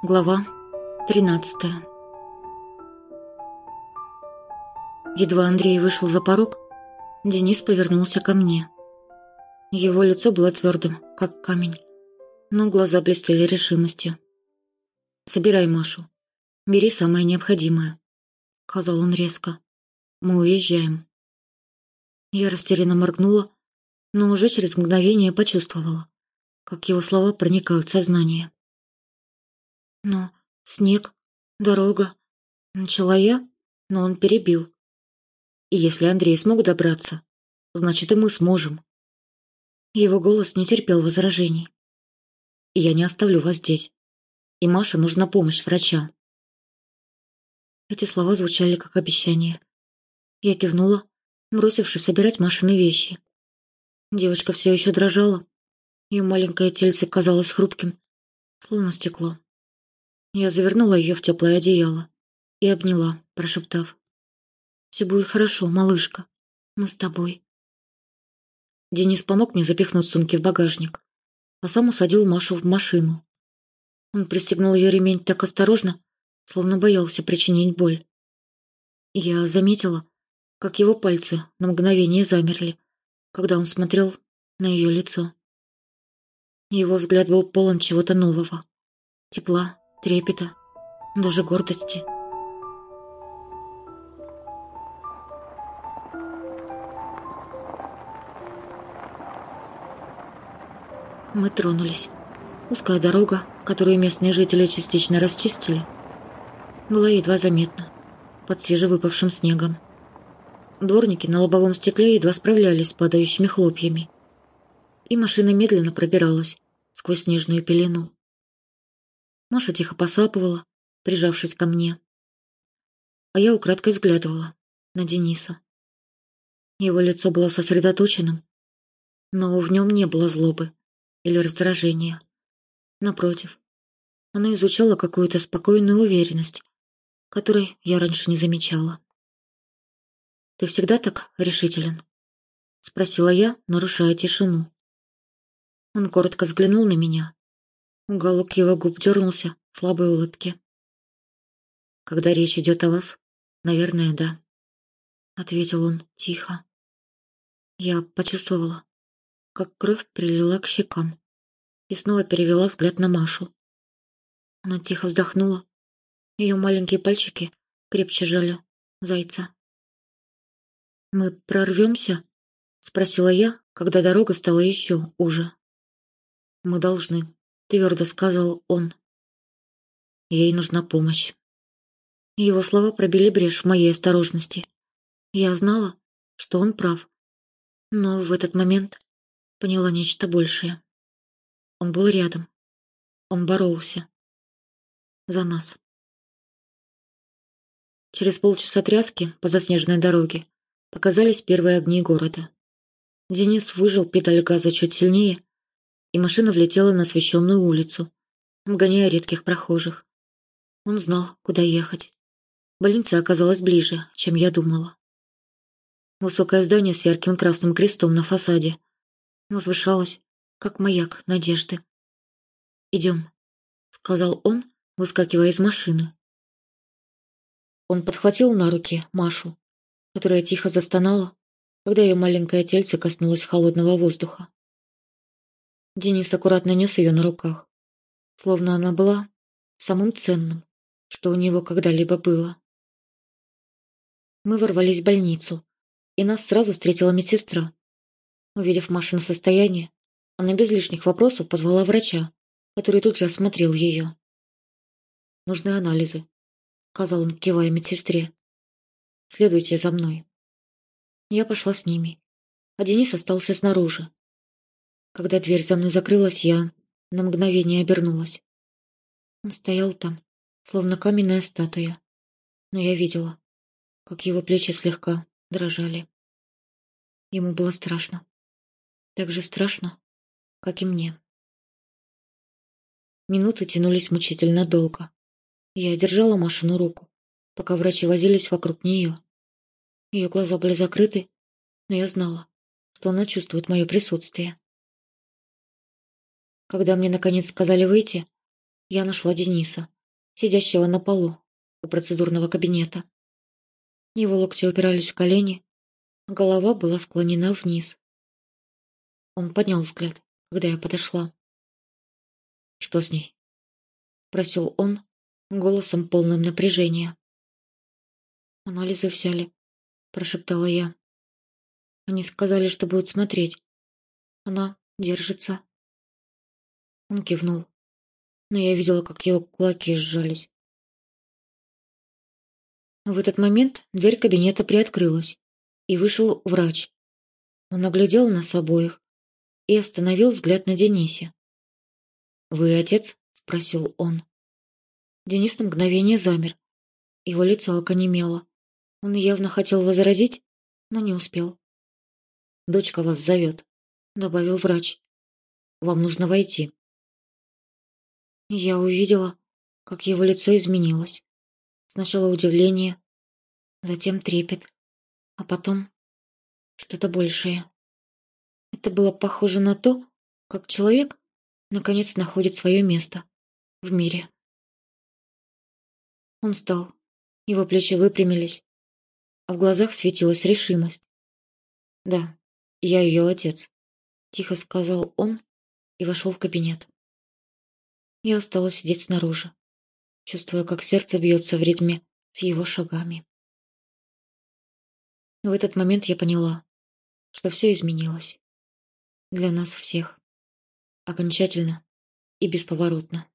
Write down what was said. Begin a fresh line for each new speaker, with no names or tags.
Глава 13 Едва Андрей вышел за порог, Денис повернулся ко мне. Его лицо было твердым, как камень, но глаза блестели решимостью. «Собирай Машу. Бери самое необходимое», — сказал он резко. «Мы уезжаем». Я растерянно моргнула, но уже через мгновение почувствовала, как его слова проникают в сознание. Но снег, дорога. Начала я, но он перебил. И если Андрей смог добраться, значит и мы сможем. Его голос не терпел возражений. Я не оставлю вас здесь. И Маше нужна помощь врача. Эти слова звучали как обещание. Я кивнула, бросившись собирать Машины вещи. Девочка все еще дрожала. Ее маленькое тельце казалось хрупким, словно стекло. Я завернула ее в теплое одеяло и обняла, прошептав. «Все будет хорошо, малышка. Мы с тобой». Денис помог мне запихнуть сумки в багажник, а сам усадил Машу в машину. Он пристегнул ее ремень так осторожно, словно боялся причинить боль. Я заметила, как его пальцы на мгновение замерли, когда он смотрел на ее лицо. Его взгляд был полон чего-то нового, тепла, трепета, даже гордости. Мы тронулись. Узкая дорога, которую местные жители частично расчистили, была едва заметна под свежевыпавшим снегом. Дворники на лобовом стекле едва справлялись с падающими хлопьями, и машина медленно пробиралась сквозь снежную пелену. Маша тихо посапывала, прижавшись ко мне. А я украдкой взглядывала на Дениса. Его лицо было сосредоточенным, но в нем не было злобы или раздражения. Напротив, она изучала какую-то спокойную уверенность, которой я раньше не замечала. «Ты всегда так решителен?» — спросила я, нарушая тишину. Он коротко взглянул на меня, Уголок его губ дернулся в слабой улыбке. «Когда речь идет о вас, наверное, да», — ответил он тихо. Я почувствовала, как кровь прилила к щекам и снова перевела взгляд на Машу. Она тихо вздохнула. Ее маленькие пальчики крепче жали зайца. «Мы прорвемся?» — спросила я, когда дорога стала еще уже. «Мы должны», твердо сказал он. Ей нужна помощь. Его слова пробили брешь в моей осторожности. Я знала, что он прав, но в этот момент поняла нечто большее. Он был рядом. Он боролся. За нас. Через полчаса тряски по заснеженной дороге показались первые огни города. Денис выжил педаль газа чуть сильнее, и машина влетела на освещенную улицу, обгоняя редких прохожих. Он знал, куда ехать. Больница оказалась ближе, чем я думала. Высокое здание с ярким красным крестом на фасаде возвышалось, как маяк надежды. «Идем», — сказал он, выскакивая из машины. Он подхватил на руки Машу, которая тихо застонала, когда ее маленькое тельце коснулось холодного воздуха. Денис аккуратно нес ее на руках, словно она была самым ценным, что у него когда-либо было. Мы ворвались в больницу, и нас сразу встретила медсестра. Увидев Машина состояние, она без лишних вопросов позвала врача, который тут же осмотрел ее. «Нужны анализы», — сказал он, кивая медсестре. «Следуйте за мной». Я пошла с ними, а Денис остался снаружи, когда дверь за мной закрылась, я на мгновение обернулась. Он стоял там, словно каменная статуя, но я видела, как его плечи слегка дрожали. Ему было страшно. Так же страшно, как и мне. Минуты тянулись мучительно долго. Я держала Машину руку, пока врачи возились вокруг нее. Ее глаза были закрыты, но я знала, что она чувствует мое присутствие. Когда мне наконец сказали выйти, я нашла Дениса, сидящего на полу у процедурного кабинета. Его локти упирались в колени, голова была склонена вниз. Он поднял взгляд, когда я подошла. «Что с ней?» — просил он, голосом полным напряжения. «Анализы взяли», — прошептала я. «Они сказали, что будут смотреть. Она держится». Он кивнул, но я видела, как его кулаки сжались. В этот момент дверь кабинета приоткрылась, и вышел врач. Он оглядел нас обоих и остановил взгляд на Денисе. «Вы отец?» — спросил он. Денис на мгновение замер. Его лицо оконемело. Он явно хотел возразить, но не успел. «Дочка вас зовет», — добавил врач. «Вам нужно войти». Я увидела, как его лицо изменилось. Сначала удивление, затем трепет, а потом что-то большее. Это было похоже на то, как человек наконец находит свое место в мире. Он встал, его плечи выпрямились, а в глазах светилась решимость. «Да, я ее отец», — тихо сказал он и вошел в кабинет. Я осталась сидеть снаружи, чувствуя, как сердце бьется в ритме с его шагами. В этот момент я поняла, что все изменилось. Для нас всех. Окончательно и бесповоротно.